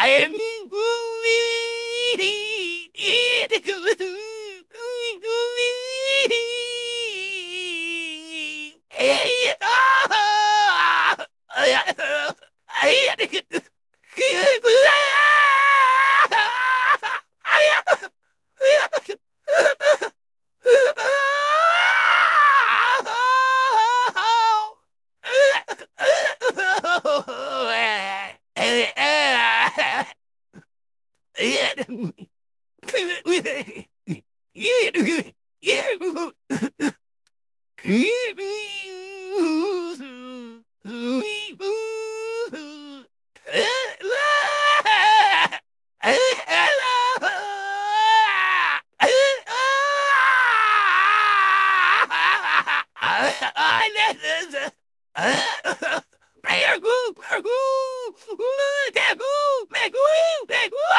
I am Pegu, pegu, pegu, pegu.